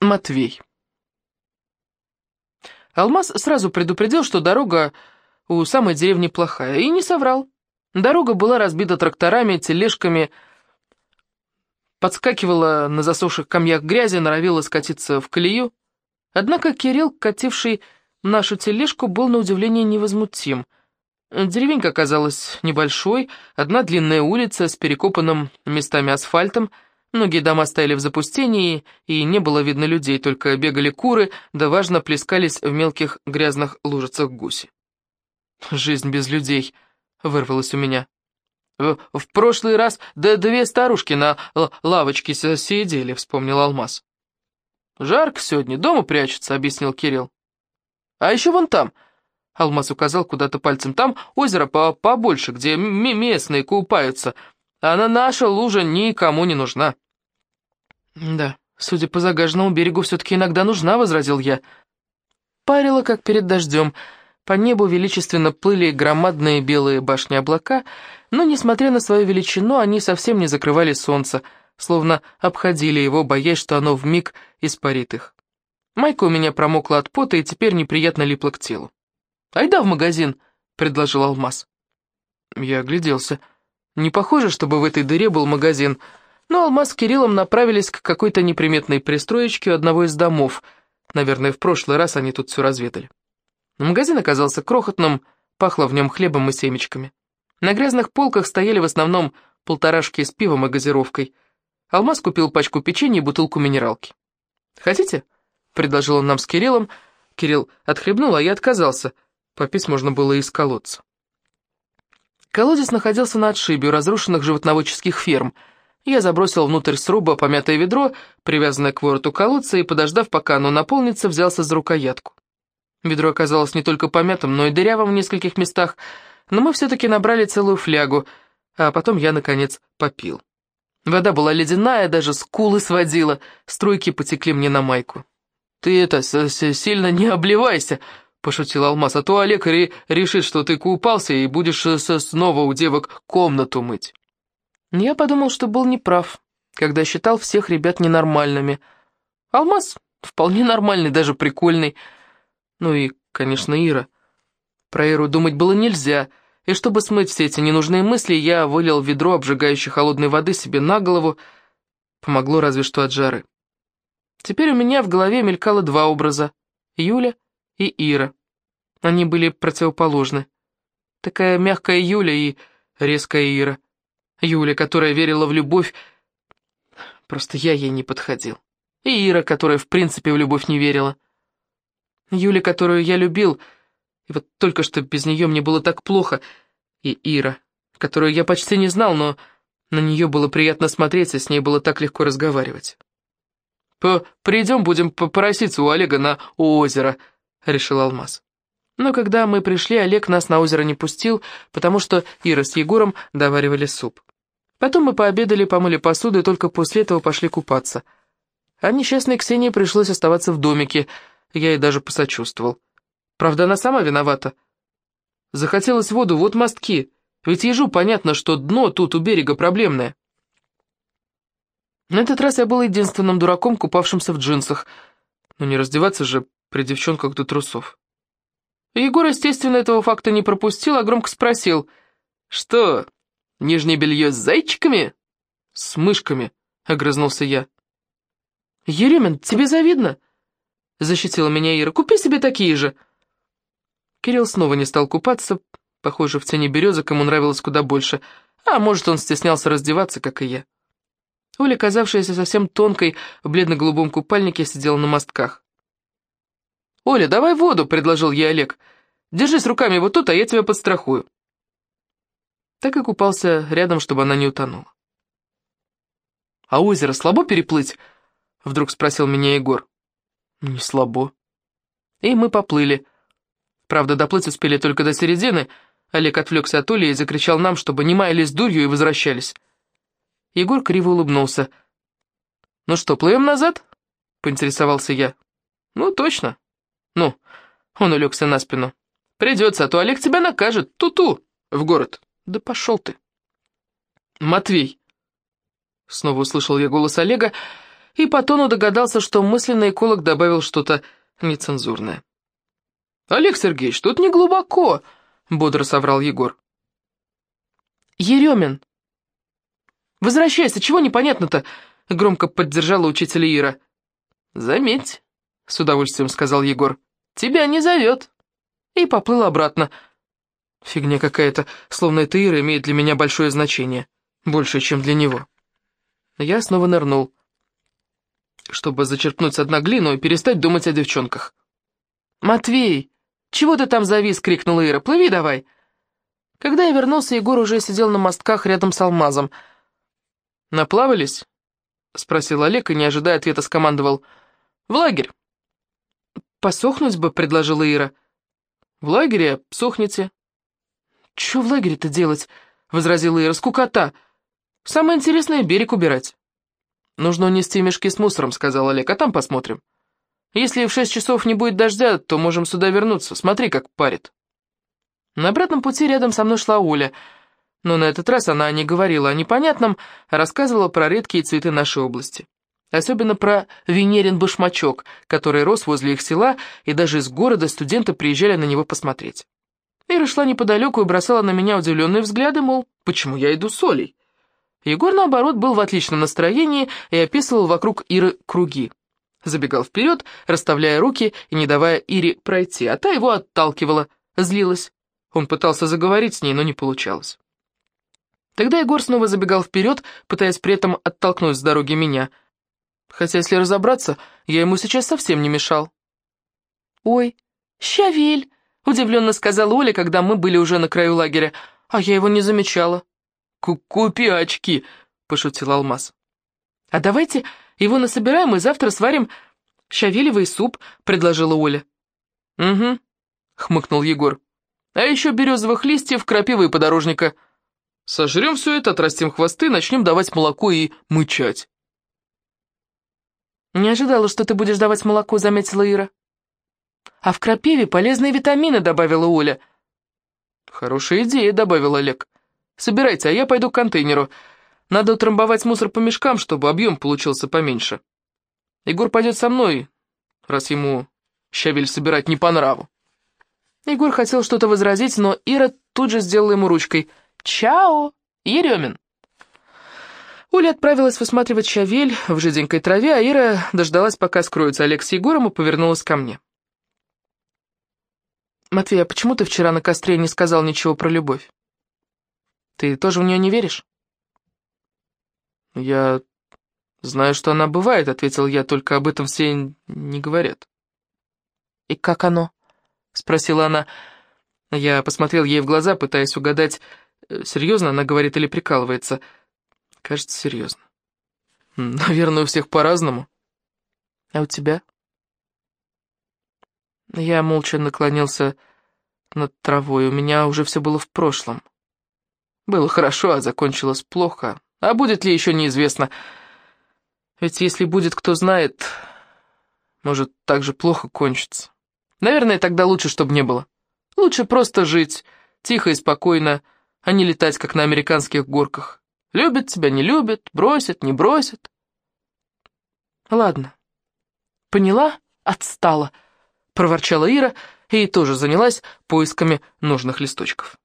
Матвей. Алмаз сразу предупредил, что дорога у самой деревни плохая, и не соврал. Дорога была разбита тракторами, тележками, подскакивала на засохших камнях грязи, норовила скатиться в колею. Однако Кирилл, кативший нашу тележку, был на удивление невозмутим. Деревенька оказалась небольшой, одна длинная улица с перекопанным местами асфальтом, многие дома стояли в запустении, и не было видно людей, только бегали куры, да важно плескались в мелких грязных лужицах гуси. «Жизнь без людей», — вырвалось у меня. В, в прошлый раз да две старушки на лавочке сидели, вспомнил Алмаз. Жарко сегодня, дома прячутся, объяснил Кирилл. А еще вон там, Алмаз указал куда-то пальцем, там озеро по побольше, где местные купаются, а на наша лужа никому не нужна. Да, судя по загаженному берегу, все-таки иногда нужна, возразил я. Парило, как перед дождем, — по небу величественно плыли громадные белые башни облака, но, несмотря на свою величину, они совсем не закрывали солнце, словно обходили его, боясь, что оно вмиг испарит их. Майка у меня промокла от пота и теперь неприятно липла к телу. «Айда в магазин», — предложил Алмаз. Я огляделся. Не похоже, чтобы в этой дыре был магазин, но Алмаз с Кириллом направились к какой-то неприметной пристроечке одного из домов. Наверное, в прошлый раз они тут все разведали. Магазин оказался крохотным, пахло в нем хлебом и семечками. На грязных полках стояли в основном полторашки с пивом и газировкой. Алмаз купил пачку печенья и бутылку минералки. «Хотите?» — предложил он нам с Кириллом. Кирилл отхлебнул, а я отказался. Попить можно было из колодца. Колодец находился на отшибе разрушенных животноводческих ферм. Я забросил внутрь сруба помятое ведро, привязанное к вороту колодца, и, подождав, пока оно наполнится, взялся за рукоятку. Ведро оказалось не только помятым, но и дырявым в нескольких местах, но мы все-таки набрали целую флягу, а потом я, наконец, попил. Вода была ледяная, даже скулы сводила, струйки потекли мне на майку. «Ты это, сильно не обливайся», — пошутил Алмаз, «а то Олег ре решит, что ты купался и будешь снова у девок комнату мыть». Я подумал, что был неправ, когда считал всех ребят ненормальными. Алмаз вполне нормальный, даже прикольный, — ну и, конечно, Ира. Про Иру думать было нельзя, и чтобы смыть все эти ненужные мысли, я вылил ведро обжигающей холодной воды себе на голову. Помогло разве что от жары. Теперь у меня в голове мелькало два образа — Юля и Ира. Они были противоположны. Такая мягкая Юля и резкая Ира. Юля, которая верила в любовь, просто я ей не подходил. И Ира, которая в принципе в любовь не верила. Юля, которую я любил, и вот только что без нее мне было так плохо, и Ира, которую я почти не знал, но на нее было приятно смотреть, и с ней было так легко разговаривать. По «Придем, будем попроситься у Олега на озеро», — решил Алмаз. Но когда мы пришли, Олег нас на озеро не пустил, потому что Ира с Егором доваривали суп. Потом мы пообедали, помыли посуду и только после этого пошли купаться. А несчастной Ксении пришлось оставаться в домике — я ей даже посочувствовал. Правда, она сама виновата. Захотелось воду, вот мостки. Ведь ежу понятно, что дно тут у берега проблемное. На этот раз я был единственным дураком, купавшимся в джинсах. Но не раздеваться же при девчонках до трусов. Егор, естественно, этого факта не пропустил, а громко спросил. «Что, нижнее белье с зайчиками?» «С мышками», — огрызнулся я. «Еремин, тебе завидно?» защитила меня Ира. «Купи себе такие же!» Кирилл снова не стал купаться. Похоже, в тени березок ему нравилось куда больше. А может, он стеснялся раздеваться, как и я. Оля, казавшаяся совсем тонкой, в бледно-голубом купальнике, сидела на мостках. «Оля, давай воду!» — предложил ей Олег. «Держись руками вот тут, а я тебя подстрахую». Так и купался рядом, чтобы она не утонула. «А озеро слабо переплыть?» — вдруг спросил меня Егор. Не слабо. И мы поплыли. Правда, доплыть успели только до середины. Олег отвлекся от Оли и закричал нам, чтобы не маялись дурью и возвращались. Егор криво улыбнулся. «Ну что, плывем назад?» — поинтересовался я. «Ну, точно. Ну, он улегся на спину. Придется, а то Олег тебя накажет. Ту-ту, в город. Да пошел ты». «Матвей!» Снова услышал я голос Олега, и по тону догадался, что мысленный эколог добавил что-то нецензурное. «Олег Сергеевич, тут не глубоко», — бодро соврал Егор. «Еремин!» «Возвращайся, чего непонятно-то?» — громко поддержала учителя Ира. «Заметь», — с удовольствием сказал Егор, — «тебя не зовет». И поплыл обратно. Фигня какая-то, словно эта Ира имеет для меня большое значение. Больше, чем для него. Я снова нырнул, чтобы зачерпнуть с дна глину и перестать думать о девчонках. «Матвей, чего ты там завис?» — крикнула Ира. «Плыви давай!» Когда я вернулся, Егор уже сидел на мостках рядом с алмазом. «Наплавались?» — спросил Олег и, не ожидая ответа, скомандовал. «В лагерь». «Посохнуть бы», — предложила Ира. «В лагере сохните». «Чё в лагере-то делать?» — возразила Ира. «Скукота. Самое интересное — берег убирать». «Нужно унести мешки с мусором», — сказал Олег, — «а там посмотрим. Если в шесть часов не будет дождя, то можем сюда вернуться. Смотри, как парит». На обратном пути рядом со мной шла Оля, но на этот раз она не говорила о непонятном, а рассказывала про редкие цветы нашей области. Особенно про Венерин башмачок, который рос возле их села, и даже из города студенты приезжали на него посмотреть. Ира шла неподалеку и бросала на меня удивленные взгляды, мол, почему я иду с Олей? Егор, наоборот, был в отличном настроении и описывал вокруг Иры круги. Забегал вперед, расставляя руки и не давая Ире пройти, а та его отталкивала, злилась. Он пытался заговорить с ней, но не получалось. Тогда Егор снова забегал вперед, пытаясь при этом оттолкнуть с дороги меня. Хотя, если разобраться, я ему сейчас совсем не мешал. «Ой, щавель!» — удивленно сказала Оля, когда мы были уже на краю лагеря, а я его не замечала. «Купи очки!» — пошутил Алмаз. «А давайте его насобираем и завтра сварим щавелевый суп», — предложила Оля. «Угу», — хмыкнул Егор. А еще березовых листьев, крапивы и подорожника. Сожрем все это, отрастим хвосты, начнем давать молоко и мычать. «Не ожидала, что ты будешь давать молоко», — заметила Ира. «А в крапиве полезные витамины», — добавила Оля. «Хорошая идея», — добавил Олег. «Собирайте, а я пойду к контейнеру. Надо утрамбовать мусор по мешкам, чтобы объем получился поменьше. Егор пойдет со мной, раз ему щавель собирать не по нраву». Егор хотел что-то возразить, но Ира тут же сделала ему ручкой. «Чао, Еремин!» Уля отправилась высматривать щавель в жиденькой траве, а Ира дождалась, пока скроются Олег с Егором, и повернулась ко мне. «Матвей, а почему ты вчера на костре не сказал ничего про любовь? Ты тоже в нее не веришь?» «Я знаю, что она бывает», — ответил я, — «только об этом все не говорят». «И как оно?» — спросила она. Я посмотрел ей в глаза, пытаясь угадать, э, серьезно она говорит или прикалывается. Кажется, серьезно. Наверное, у всех по-разному. А у тебя? Я молча наклонился над травой. У меня уже все было в прошлом. Было хорошо, а закончилось плохо. А будет ли еще неизвестно. Ведь если будет, кто знает, может так же плохо кончится. Наверное, тогда лучше, чтобы не было. Лучше просто жить, тихо и спокойно, а не летать, как на американских горках. Любят тебя, не любят, бросят, не бросят. Ладно. Поняла? Отстала, проворчала Ира и тоже занялась поисками нужных листочков.